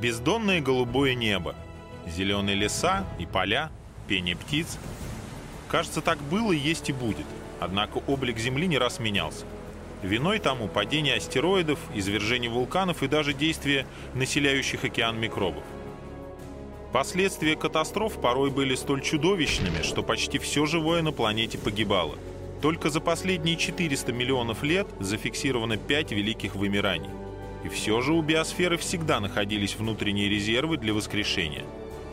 Бездонное голубое небо, зеленые леса и поля, пение птиц. Кажется, так было, есть и будет. Однако облик Земли не раз менялся. Виной тому падение астероидов, извержение вулканов и даже действия населяющих океан микробов. Последствия катастроф порой были столь чудовищными, что почти все живое на планете погибало. Только за последние 400 миллионов лет зафиксировано 5 великих вымираний. И все же у биосферы всегда находились внутренние резервы для воскрешения.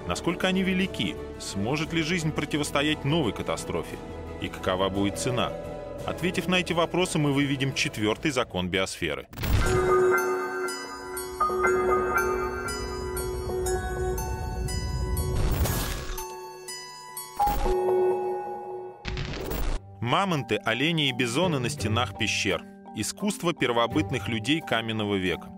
Насколько они велики? Сможет ли жизнь противостоять новой катастрофе? И какова будет цена? Ответив на эти вопросы, мы выведем четвертый закон биосферы. Мамонты, олени и бизоны на стенах пещер. Искусство первобытных людей каменного века.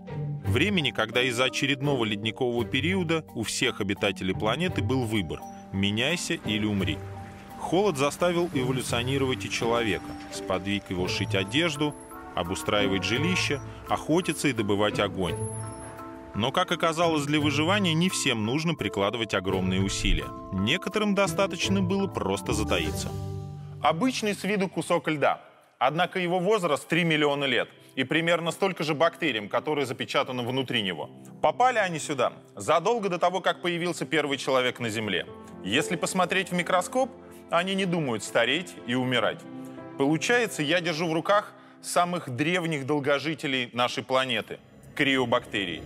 Времени, когда из-за очередного ледникового периода у всех обитателей планеты был выбор – меняйся или умри. Холод заставил эволюционировать и человека, сподвиг его шить одежду, обустраивать жилище, охотиться и добывать огонь. Но, как оказалось, для выживания не всем нужно прикладывать огромные усилия. Некоторым достаточно было просто затаиться. Обычный с виду кусок льда. Однако его возраст 3 миллиона лет и примерно столько же бактериям, которые запечатаны внутри него. Попали они сюда задолго до того, как появился первый человек на Земле. Если посмотреть в микроскоп, они не думают стареть и умирать. Получается, я держу в руках самых древних долгожителей нашей планеты – криобактерии.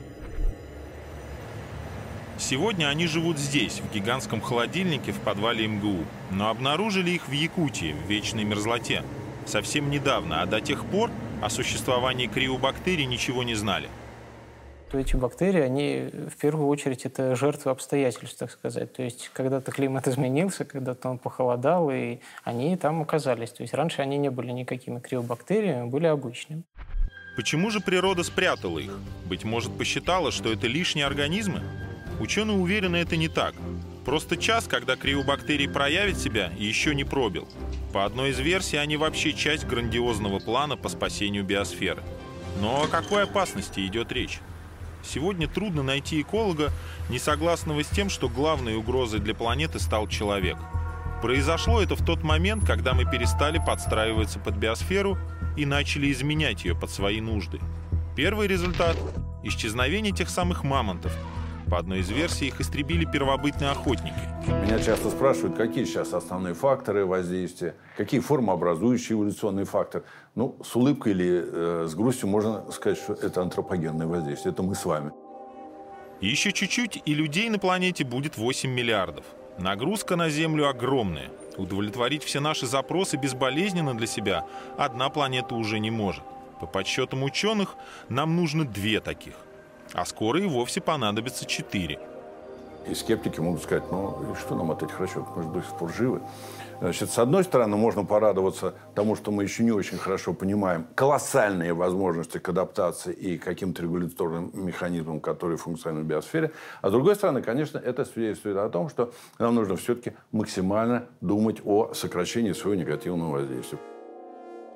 Сегодня они живут здесь, в гигантском холодильнике в подвале МГУ, но обнаружили их в Якутии, в вечной мерзлоте. Совсем недавно, а до тех пор о существовании криобактерий ничего не знали. Эти бактерии, они в первую очередь это жертвы обстоятельств, так сказать. То есть когда-то климат изменился, когда-то он похолодал, и они там оказались. То есть раньше они не были никакими криобактериями, были обычными. Почему же природа спрятала их? Быть может, посчитала, что это лишние организмы? Ученые уверены, это не так. Просто час, когда криобактерии проявят себя, еще не пробил. По одной из версий, они вообще часть грандиозного плана по спасению биосферы. Но о какой опасности идет речь? Сегодня трудно найти эколога, не согласного с тем, что главной угрозой для планеты стал человек. Произошло это в тот момент, когда мы перестали подстраиваться под биосферу и начали изменять ее под свои нужды. Первый результат – исчезновение тех самых мамонтов – по одной из версий, их истребили первобытные охотники. Меня часто спрашивают, какие сейчас основные факторы воздействия, какие формообразующие эволюционные факторы. Ну, с улыбкой или э, с грустью можно сказать, что это антропогенное воздействие. Это мы с вами. Еще чуть-чуть, и людей на планете будет 8 миллиардов. Нагрузка на Землю огромная. Удовлетворить все наши запросы безболезненно для себя одна планета уже не может. По подсчетам ученых, нам нужно две таких – а скоро и вовсе понадобится четыре. И скептики могут сказать, ну, что нам от этих расчетов, мы же до сих пор живы. Значит, с одной стороны, можно порадоваться тому, что мы еще не очень хорошо понимаем колоссальные возможности к адаптации и каким-то регуляторным механизмам, которые функционируют в биосфере. А с другой стороны, конечно, это свидетельствует о том, что нам нужно все-таки максимально думать о сокращении своего негативного воздействия.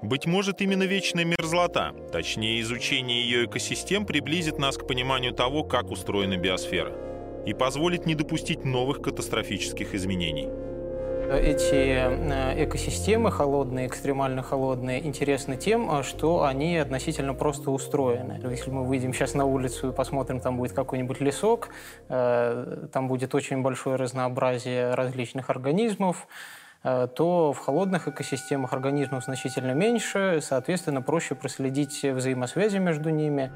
Быть может, именно вечная мерзлота, точнее изучение ее экосистем, приблизит нас к пониманию того, как устроена биосфера, и позволит не допустить новых катастрофических изменений. Эти э, экосистемы холодные, экстремально холодные, интересны тем, э, что они относительно просто устроены. Если мы выйдем сейчас на улицу и посмотрим, там будет какой-нибудь лесок, э, там будет очень большое разнообразие различных организмов, то в холодных экосистемах организмов значительно меньше, соответственно, проще проследить взаимосвязи между ними.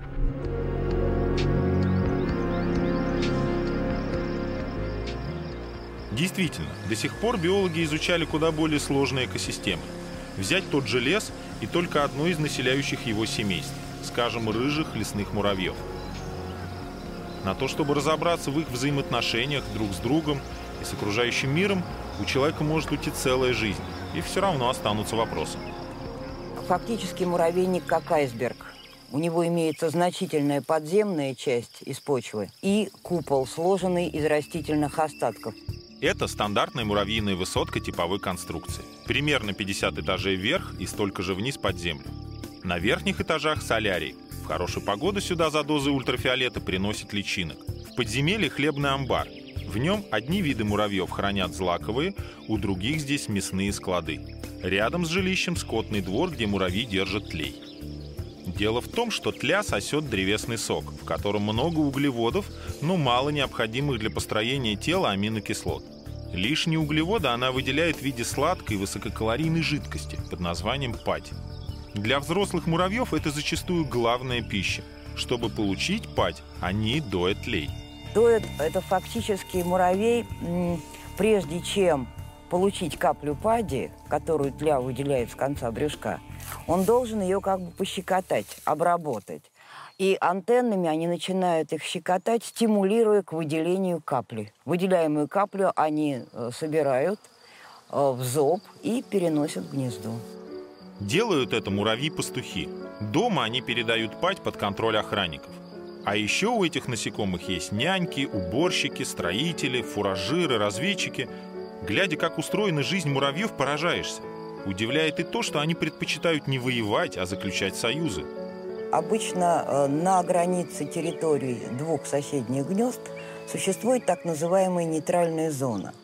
Действительно, до сих пор биологи изучали куда более сложные экосистемы. Взять тот же лес и только одно из населяющих его семейств, скажем, рыжих лесных муравьев. На то, чтобы разобраться в их взаимоотношениях друг с другом и с окружающим миром, у человека может уйти целая жизнь, и все равно останутся вопросы. Фактически муравейник как айсберг. У него имеется значительная подземная часть из почвы и купол, сложенный из растительных остатков. Это стандартная муравьиная высотка типовой конструкции. Примерно 50 этажей вверх и столько же вниз под землю. На верхних этажах солярий. В хорошую погоду сюда за дозы ультрафиолета приносят личинок подземелье хлебный амбар. В нем одни виды муравьев хранят злаковые, у других здесь мясные склады. Рядом с жилищем скотный двор, где муравьи держат тлей. Дело в том, что тля сосет древесный сок, в котором много углеводов, но мало необходимых для построения тела аминокислот. Лишние углеводы она выделяет в виде сладкой высококалорийной жидкости под названием пать. Для взрослых муравьев это зачастую главная пища. Чтобы получить пать, они доят тлей. Доят – это фактически муравей, прежде чем получить каплю пади, которую тля выделяет с конца брюшка, он должен ее как бы пощекотать, обработать. И антеннами они начинают их щекотать, стимулируя к выделению капли. Выделяемую каплю они э, собирают э, в зоб и переносят в гнездо. Делают это муравьи-пастухи. Дома они передают пать под контроль охранников. А еще у этих насекомых есть няньки, уборщики, строители, фуражиры, разведчики. Глядя, как устроена жизнь муравьев, поражаешься. Удивляет и то, что они предпочитают не воевать, а заключать союзы. Обычно э, на границе территории двух соседних гнезд существует так называемая нейтральная зона.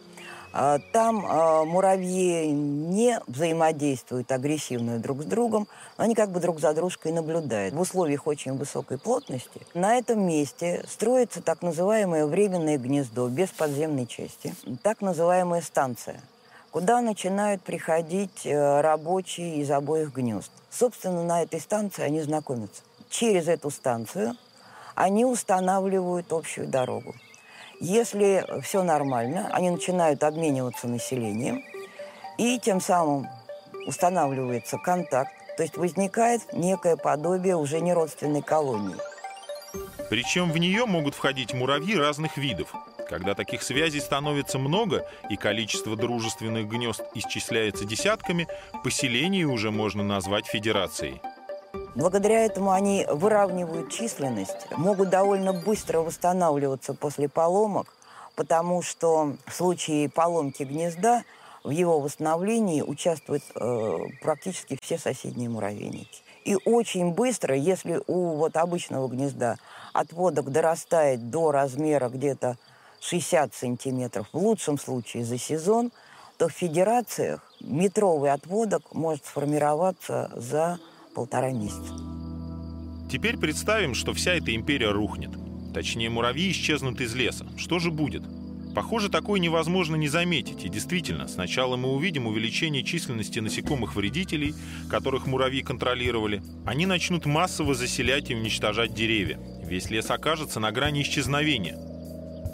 А, там э, муравьи не взаимодействуют агрессивно друг с другом, они как бы друг за дружкой наблюдают. В условиях очень высокой плотности на этом месте строится так называемое временное гнездо без подземной части, так называемая станция – куда начинают приходить э, рабочие из обоих гнезд. Собственно, на этой станции они знакомятся. Через эту станцию они устанавливают общую дорогу. Если все нормально, они начинают обмениваться населением, и тем самым устанавливается контакт, то есть возникает некое подобие уже неродственной колонии. Причем в нее могут входить муравьи разных видов, когда таких связей становится много и количество дружественных гнезд исчисляется десятками, поселение уже можно назвать федерацией. Благодаря этому они выравнивают численность, могут довольно быстро восстанавливаться после поломок, потому что в случае поломки гнезда в его восстановлении участвуют э, практически все соседние муравейники. И очень быстро, если у вот обычного гнезда отводок дорастает до размера где-то 60 сантиметров, в лучшем случае за сезон, то в федерациях метровый отводок может сформироваться за полтора месяца. Теперь представим, что вся эта империя рухнет. Точнее, муравьи исчезнут из леса. Что же будет? Похоже, такое невозможно не заметить. И действительно, сначала мы увидим увеличение численности насекомых-вредителей, которых муравьи контролировали. Они начнут массово заселять и уничтожать деревья. Весь лес окажется на грани исчезновения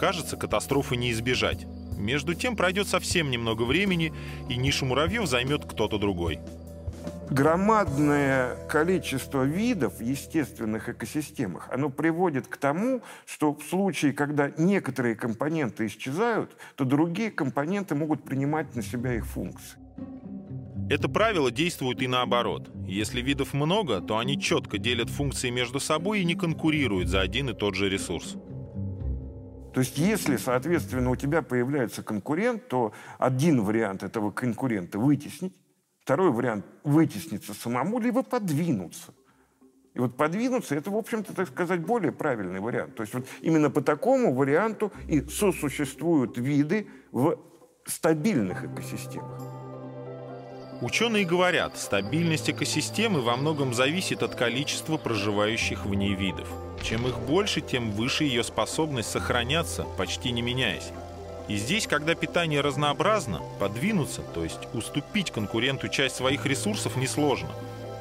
кажется, катастрофы не избежать. Между тем пройдет совсем немного времени, и нишу муравьев займет кто-то другой. Громадное количество видов в естественных экосистемах, оно приводит к тому, что в случае, когда некоторые компоненты исчезают, то другие компоненты могут принимать на себя их функции. Это правило действует и наоборот. Если видов много, то они четко делят функции между собой и не конкурируют за один и тот же ресурс. То есть если, соответственно, у тебя появляется конкурент, то один вариант этого конкурента вытеснить, второй вариант вытесниться самому, либо подвинуться. И вот подвинуться – это, в общем-то, так сказать, более правильный вариант. То есть вот именно по такому варианту и сосуществуют виды в стабильных экосистемах. Ученые говорят, стабильность экосистемы во многом зависит от количества проживающих в ней видов. Чем их больше, тем выше ее способность сохраняться, почти не меняясь. И здесь, когда питание разнообразно, подвинуться, то есть уступить конкуренту часть своих ресурсов несложно.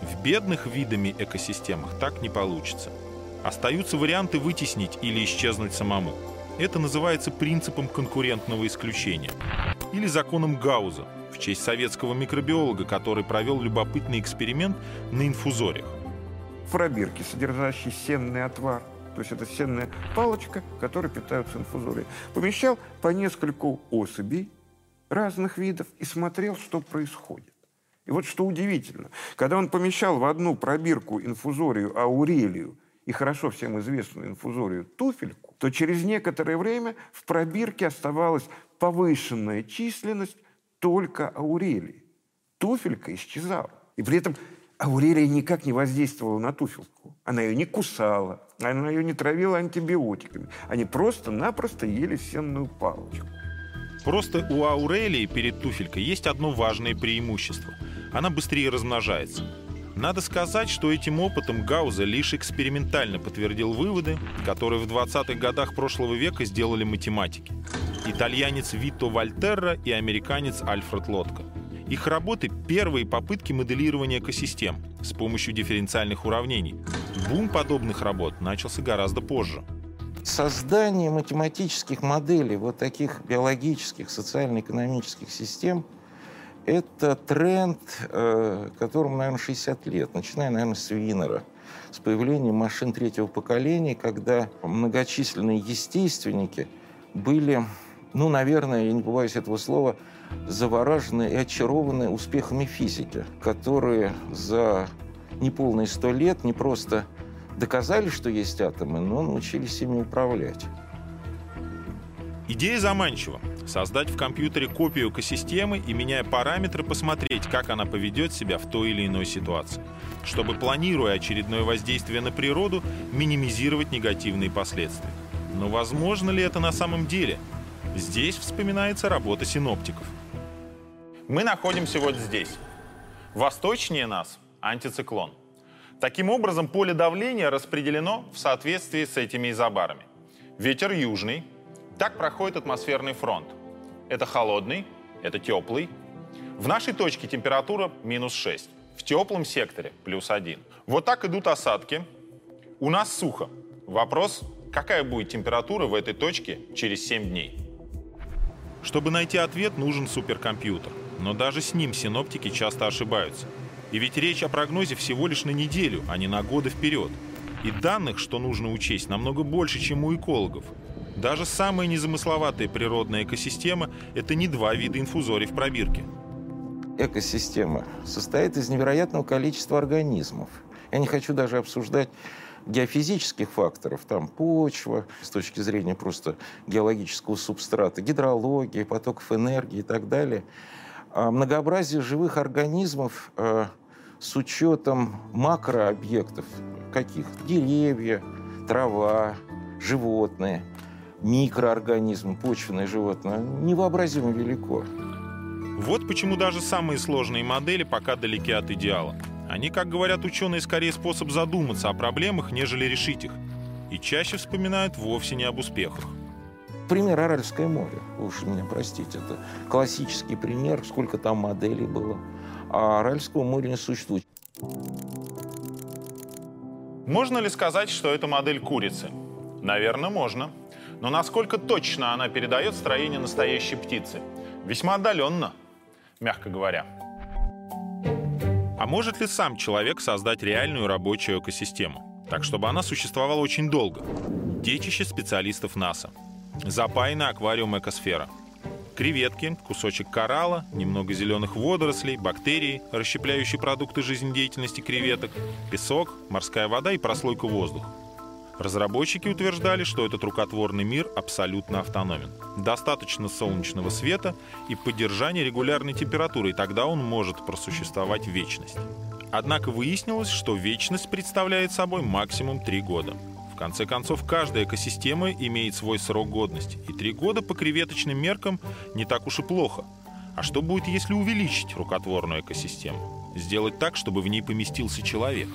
В бедных видами экосистемах так не получится. Остаются варианты вытеснить или исчезнуть самому. Это называется принципом конкурентного исключения. Или законом Гауза, в честь советского микробиолога, который провел любопытный эксперимент на инфузориях. В пробирке, сенный отвар, то есть это сенная палочка, которой питаются инфузории, помещал по нескольку особей разных видов и смотрел, что происходит. И вот что удивительно, когда он помещал в одну пробирку инфузорию аурелию и хорошо всем известную инфузорию туфельку, то через некоторое время в пробирке оставалась повышенная численность только Аурелии. Туфелька исчезала. И при этом Аурелия никак не воздействовала на туфельку. Она ее не кусала, Она ее не травила антибиотиками. Они просто-напросто ели сенную палочку. Просто у Аурелии перед туфелькой есть одно важное преимущество. Она быстрее размножается. Надо сказать, что этим опытом Гауза лишь экспериментально подтвердил выводы, которые в 20-х годах прошлого века сделали математики. Итальянец Вито Вольтерра и американец Альфред Лотко. Их работы – первые попытки моделирования экосистем с помощью дифференциальных уравнений. Бум подобных работ начался гораздо позже. Создание математических моделей вот таких биологических, социально-экономических систем – это тренд, э, которому, наверное, 60 лет, начиная, наверное, с Винера, с появлением машин третьего поколения, когда многочисленные естественники были, ну, наверное, я не побоюсь этого слова, заворажены и очарованы успехами физики, которые за неполные сто лет не просто доказали, что есть атомы, но научились ими управлять. Идея заманчива. Создать в компьютере копию экосистемы и, меняя параметры, посмотреть, как она поведет себя в той или иной ситуации, чтобы, планируя очередное воздействие на природу, минимизировать негативные последствия. Но возможно ли это на самом деле? Здесь вспоминается работа синоптиков – мы находимся вот здесь. Восточнее нас антициклон. Таким образом, поле давления распределено в соответствии с этими изобарами. Ветер южный. Так проходит атмосферный фронт. Это холодный, это теплый. В нашей точке температура минус 6. В теплом секторе плюс 1. Вот так идут осадки. У нас сухо. Вопрос, какая будет температура в этой точке через 7 дней? Чтобы найти ответ, нужен суперкомпьютер. Но даже с ним синоптики часто ошибаются. И ведь речь о прогнозе всего лишь на неделю, а не на годы вперед. И данных, что нужно учесть, намного больше, чем у экологов. Даже самая незамысловатая природная экосистема – это не два вида инфузорий в пробирке. Экосистема состоит из невероятного количества организмов. Я не хочу даже обсуждать геофизических факторов, там почва, с точки зрения просто геологического субстрата, гидрологии, потоков энергии и так далее – а многообразие живых организмов э, с учетом макрообъектов, каких деревья, трава, животные, микроорганизмы, почвенные животные, невообразимо велико. Вот почему даже самые сложные модели пока далеки от идеала. Они, как говорят ученые, скорее способ задуматься о проблемах, нежели решить их. И чаще вспоминают вовсе не об успехах. Пример Аральское море. Уж меня простите, это классический пример, сколько там моделей было. А Аральского моря не существует. Можно ли сказать, что это модель курицы? Наверное, можно. Но насколько точно она передает строение настоящей птицы? Весьма отдаленно, мягко говоря. А может ли сам человек создать реальную рабочую экосистему? Так, чтобы она существовала очень долго. Детище специалистов НАСА – Запаянный аквариум экосфера. Креветки, кусочек коралла, немного зеленых водорослей, бактерии, расщепляющие продукты жизнедеятельности креветок, песок, морская вода и прослойка воздуха. Разработчики утверждали, что этот рукотворный мир абсолютно автономен. Достаточно солнечного света и поддержания регулярной температуры, и тогда он может просуществовать вечность. Однако выяснилось, что вечность представляет собой максимум 3 года – конце концов, каждая экосистема имеет свой срок годности, и три года по креветочным меркам не так уж и плохо. А что будет, если увеличить рукотворную экосистему? Сделать так, чтобы в ней поместился человек?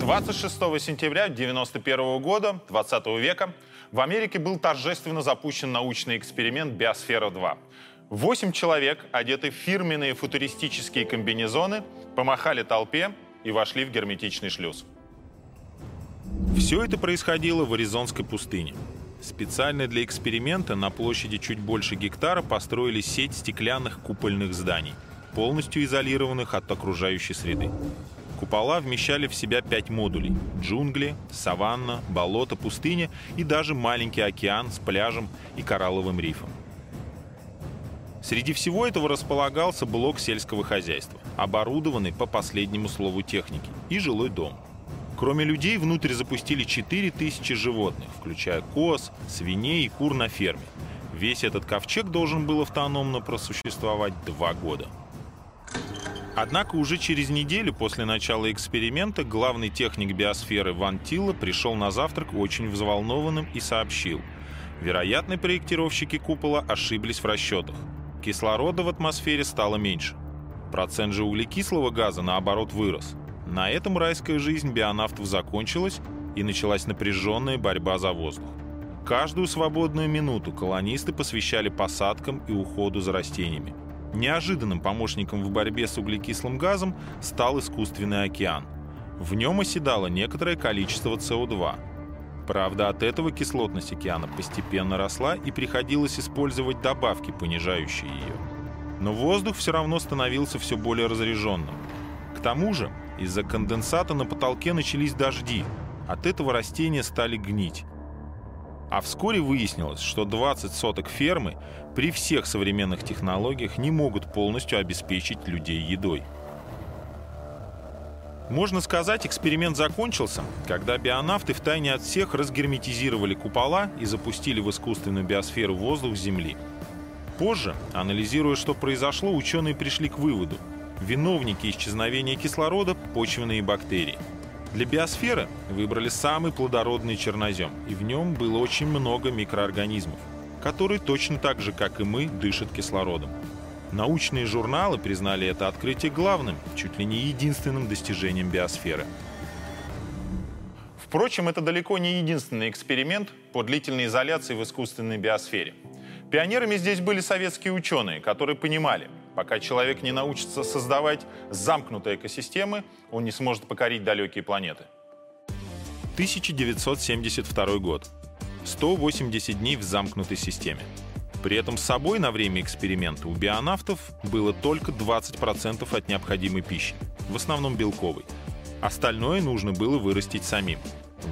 26 сентября 1991 года, 20 века, в Америке был торжественно запущен научный эксперимент «Биосфера-2». Восемь человек, одеты в фирменные футуристические комбинезоны, помахали толпе и вошли в герметичный шлюз. Все это происходило в Аризонской пустыне. Специально для эксперимента на площади чуть больше гектара построили сеть стеклянных купольных зданий, полностью изолированных от окружающей среды. Купола вмещали в себя пять модулей – джунгли, саванна, болото, пустыня и даже маленький океан с пляжем и коралловым рифом. Среди всего этого располагался блок сельского хозяйства, оборудованный по последнему слову техники, и жилой дом – Кроме людей, внутрь запустили 4000 животных, включая коз, свиней и кур на ферме. Весь этот ковчег должен был автономно просуществовать два года. Однако уже через неделю после начала эксперимента главный техник биосферы Ван Тилла пришел на завтрак очень взволнованным и сообщил. Вероятно, проектировщики купола ошиблись в расчетах. Кислорода в атмосфере стало меньше. Процент же углекислого газа, наоборот, вырос. На этом райская жизнь бионавтов закончилась, и началась напряженная борьба за воздух. Каждую свободную минуту колонисты посвящали посадкам и уходу за растениями. Неожиданным помощником в борьбе с углекислым газом стал искусственный океан. В нем оседало некоторое количество СО2. Правда, от этого кислотность океана постепенно росла и приходилось использовать добавки, понижающие ее. Но воздух все равно становился все более разряженным. К тому же, из-за конденсата на потолке начались дожди. От этого растения стали гнить. А вскоре выяснилось, что 20 соток фермы при всех современных технологиях не могут полностью обеспечить людей едой. Можно сказать, эксперимент закончился, когда бионавты втайне от всех разгерметизировали купола и запустили в искусственную биосферу воздух Земли. Позже, анализируя, что произошло, ученые пришли к выводу. Виновники исчезновения кислорода – почвенные бактерии – для биосферы выбрали самый плодородный чернозем, и в нем было очень много микроорганизмов, которые точно так же, как и мы, дышат кислородом. Научные журналы признали это открытие главным, чуть ли не единственным достижением биосферы. Впрочем, это далеко не единственный эксперимент по длительной изоляции в искусственной биосфере. Пионерами здесь были советские ученые, которые понимали – Пока человек не научится создавать замкнутые экосистемы, он не сможет покорить далекие планеты. 1972 год. 180 дней в замкнутой системе. При этом с собой на время эксперимента у бионавтов было только 20% от необходимой пищи, в основном белковой. Остальное нужно было вырастить самим.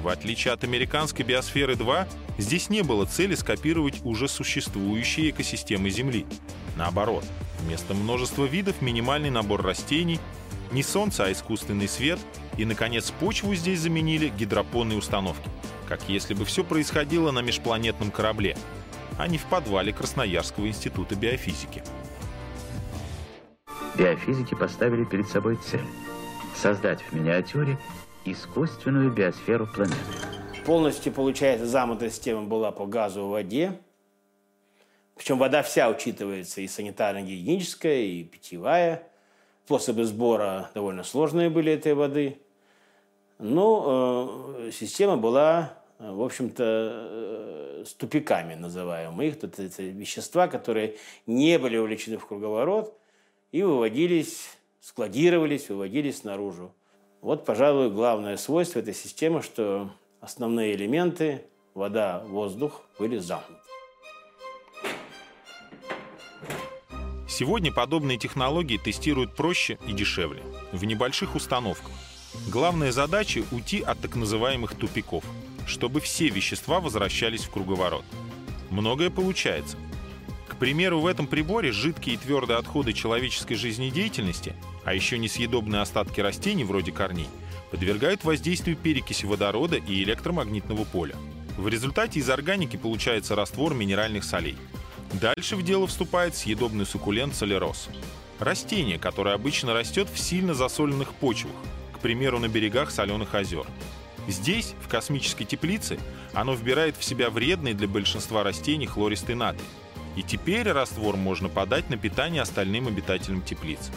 В отличие от американской биосферы-2, здесь не было цели скопировать уже существующие экосистемы Земли. Наоборот, вместо множества видов минимальный набор растений, не солнце, а искусственный свет, и, наконец, почву здесь заменили гидропонные установки, как если бы все происходило на межпланетном корабле, а не в подвале Красноярского института биофизики. Биофизики поставили перед собой цель – создать в миниатюре искусственную биосферу планеты. Полностью, получается, замутая система была по газу в воде, причем вода вся учитывается, и санитарно-гигиеническая, и питьевая. Способы сбора довольно сложные были этой воды. Но э, система была, в общем-то, э, с тупиками называемые. Их тут это вещества, которые не были увлечены в круговорот и выводились, складировались, выводились наружу. Вот, пожалуй, главное свойство этой системы, что основные элементы, вода, воздух, были замкнуты. Сегодня подобные технологии тестируют проще и дешевле, в небольших установках. Главная задача – уйти от так называемых тупиков, чтобы все вещества возвращались в круговорот. Многое получается. К примеру, в этом приборе жидкие и твердые отходы человеческой жизнедеятельности, а еще несъедобные остатки растений вроде корней, подвергают воздействию перекиси водорода и электромагнитного поля. В результате из органики получается раствор минеральных солей – Дальше в дело вступает съедобный суккулент солерос. Растение, которое обычно растет в сильно засоленных почвах, к примеру, на берегах соленых озер. Здесь, в космической теплице, оно вбирает в себя вредный для большинства растений хлористый натрий. И теперь раствор можно подать на питание остальным обитателям теплиц.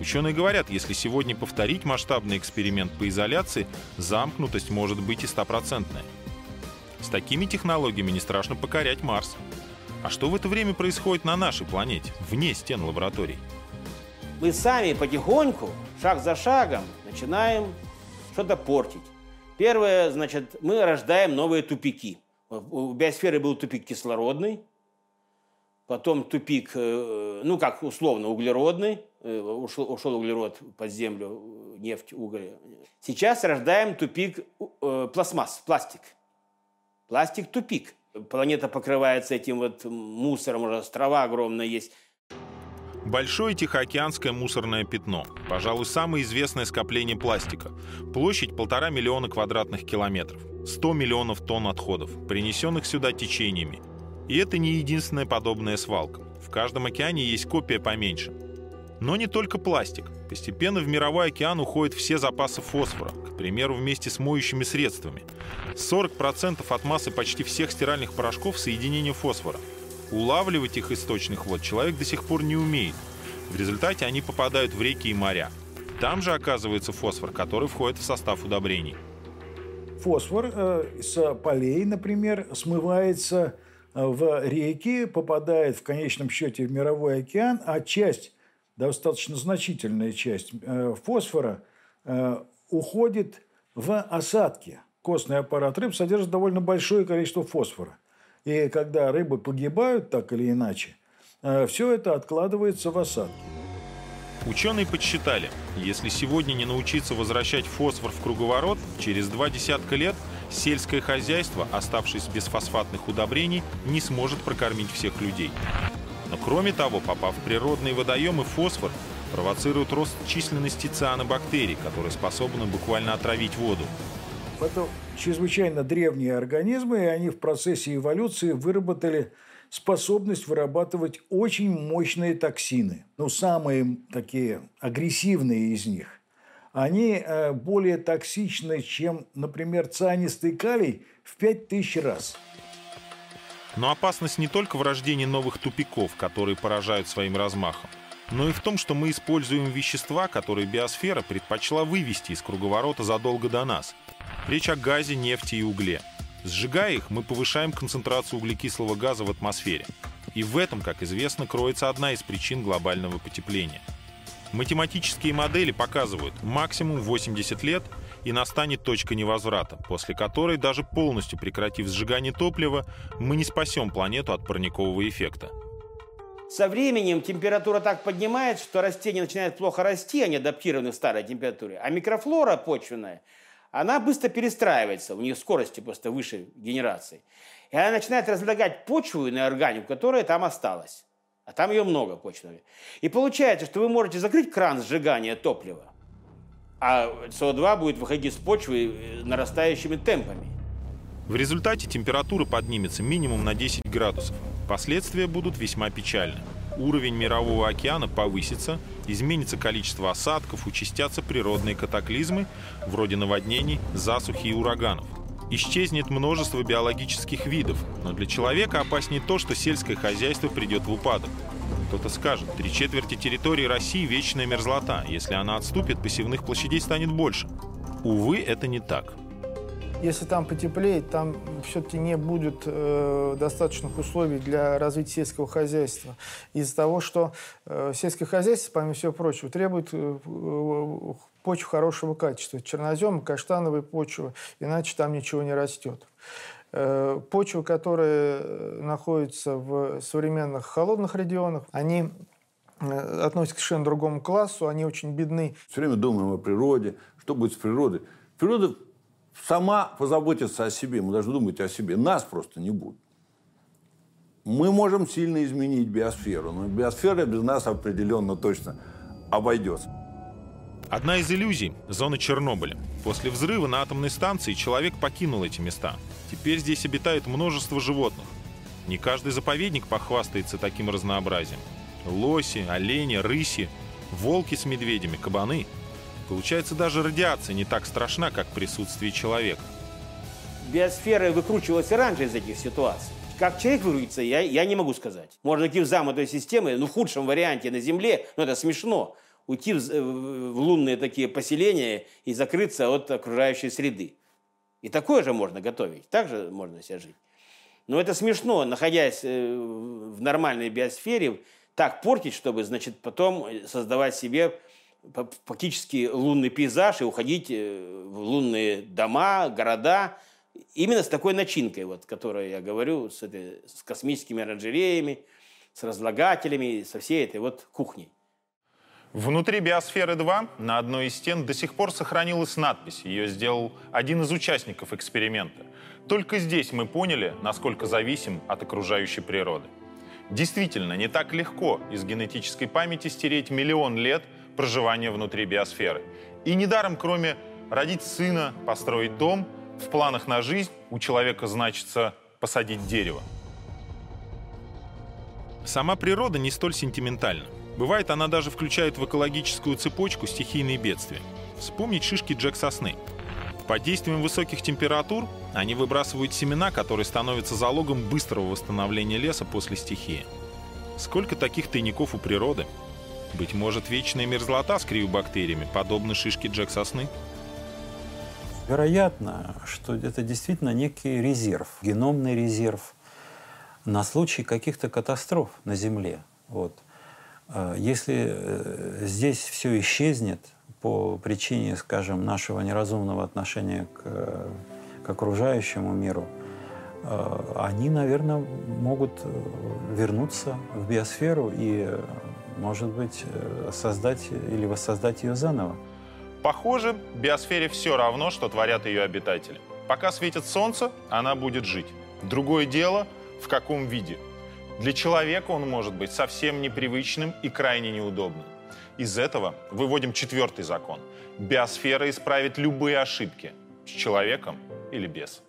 Ученые говорят, если сегодня повторить масштабный эксперимент по изоляции, замкнутость может быть и стопроцентная. С такими технологиями не страшно покорять Марс. А что в это время происходит на нашей планете, вне стен лабораторий? Мы сами потихоньку, шаг за шагом, начинаем что-то портить. Первое, значит, мы рождаем новые тупики. У биосферы был тупик кислородный, потом тупик, э, ну как условно, углеродный, э, ушел, ушел углерод под землю, нефть, уголь. Сейчас рождаем тупик э, пластмасс, пластик. Пластик тупик планета покрывается этим вот мусором, уже острова огромные есть. Большое Тихоокеанское мусорное пятно. Пожалуй, самое известное скопление пластика. Площадь полтора миллиона квадратных километров. 100 миллионов тонн отходов, принесенных сюда течениями. И это не единственная подобная свалка. В каждом океане есть копия поменьше. Но не только пластик. Постепенно в мировой океан уходят все запасы фосфора, к примеру, вместе с моющими средствами. 40% от массы почти всех стиральных порошков – соединение фосфора. Улавливать их источных вод человек до сих пор не умеет. В результате они попадают в реки и моря. Там же оказывается фосфор, который входит в состав удобрений. Фосфор э, с полей, например, смывается э, в реки, попадает в конечном счете в мировой океан, а часть достаточно значительная часть э, фосфора э, уходит в осадки. Костный аппарат рыб содержит довольно большое количество фосфора. И когда рыбы погибают так или иначе, э, все это откладывается в осадки. Ученые подсчитали, если сегодня не научиться возвращать фосфор в круговорот, через два десятка лет сельское хозяйство, оставшись без фосфатных удобрений, не сможет прокормить всех людей. Но кроме того, попав в природные водоемы, фосфор провоцирует рост численности цианобактерий, которые способны буквально отравить воду. Это чрезвычайно древние организмы, и они в процессе эволюции выработали способность вырабатывать очень мощные токсины. Ну, самые такие агрессивные из них. Они э, более токсичны, чем, например, цианистый калий в 5000 раз. Но опасность не только в рождении новых тупиков, которые поражают своим размахом, но и в том, что мы используем вещества, которые биосфера предпочла вывести из круговорота задолго до нас. Речь о газе, нефти и угле. Сжигая их, мы повышаем концентрацию углекислого газа в атмосфере. И в этом, как известно, кроется одна из причин глобального потепления. Математические модели показывают максимум 80 лет – и настанет точка невозврата, после которой, даже полностью прекратив сжигание топлива, мы не спасем планету от парникового эффекта. Со временем температура так поднимается, что растения начинают плохо расти, они адаптированы к старой температуре. А микрофлора почвенная, она быстро перестраивается, у нее скорости просто выше генерации. И она начинает разлагать почву и органику, которая там осталась. А там ее много почвенной. И получается, что вы можете закрыть кран сжигания топлива, а СО2 будет выходить с почвы э, нарастающими темпами. В результате температура поднимется минимум на 10 градусов. Последствия будут весьма печальны. Уровень мирового океана повысится, изменится количество осадков, участятся природные катаклизмы, вроде наводнений, засухи и ураганов. Исчезнет множество биологических видов, но для человека опаснее то, что сельское хозяйство придет в упадок. Кто-то скажет, три четверти территории России – вечная мерзлота. Если она отступит, посевных площадей станет больше. Увы, это не так. Если там потеплеет, там все-таки не будет э, достаточных условий для развития сельского хозяйства. Из-за того, что э, сельское хозяйство, помимо всего прочего, требует э, э почв хорошего качества. Чернозем, каштановые почвы, иначе там ничего не растет. Э, почвы, которые э, находятся в современных холодных регионах, они э, относятся к совершенно другому классу, они очень бедны. Все время думаем о природе, что будет с природой. Природа сама позаботится о себе, мы должны думать о себе. Нас просто не будет. Мы можем сильно изменить биосферу, но биосфера без нас определенно точно обойдется. Одна из иллюзий – зона Чернобыля. После взрыва на атомной станции человек покинул эти места – Теперь здесь обитает множество животных. Не каждый заповедник похвастается таким разнообразием. Лоси, олени, рыси, волки с медведями, кабаны. Получается, даже радиация не так страшна, как присутствие человека. Биосфера выкручивалась раньше из этих ситуаций. Как человек вырвется, я, я не могу сказать. Можно уйти в замкнутой системы, ну, в худшем варианте на Земле, но это смешно. Уйти в, в лунные такие поселения и закрыться от окружающей среды. И такое же можно готовить, так же можно себе жить. Но это смешно, находясь э, в нормальной биосфере, так портить, чтобы, значит, потом создавать себе фактически лунный пейзаж и уходить э, в лунные дома, города, именно с такой начинкой, вот, которую я говорю, с, этой, с космическими оранжереями, с разлагателями, со всей этой вот кухней. Внутри биосферы-2 на одной из стен до сих пор сохранилась надпись. Ее сделал один из участников эксперимента. Только здесь мы поняли, насколько зависим от окружающей природы. Действительно, не так легко из генетической памяти стереть миллион лет проживания внутри биосферы. И недаром, кроме родить сына, построить дом, в планах на жизнь у человека значится посадить дерево. Сама природа не столь сентиментальна. Бывает, она даже включает в экологическую цепочку стихийные бедствия. Вспомнить шишки Джек сосны. Под действием высоких температур они выбрасывают семена, которые становятся залогом быстрого восстановления леса после стихии. Сколько таких тайников у природы? Быть может, вечная мерзлота с криобактериями, подобно шишке Джек сосны? Вероятно, что это действительно некий резерв, геномный резерв на случай каких-то катастроф на Земле. Вот. А если э, здесь все исчезнет по причине, скажем, нашего неразумного отношения к, к окружающему миру, э, они, наверное, могут э, вернуться в биосферу и, может быть, создать или воссоздать ее заново. Похоже, биосфере все равно, что творят ее обитатели. Пока светит солнце, она будет жить. Другое дело, в каком виде. Для человека он может быть совсем непривычным и крайне неудобным. Из этого выводим четвертый закон. Биосфера исправит любые ошибки с человеком или без.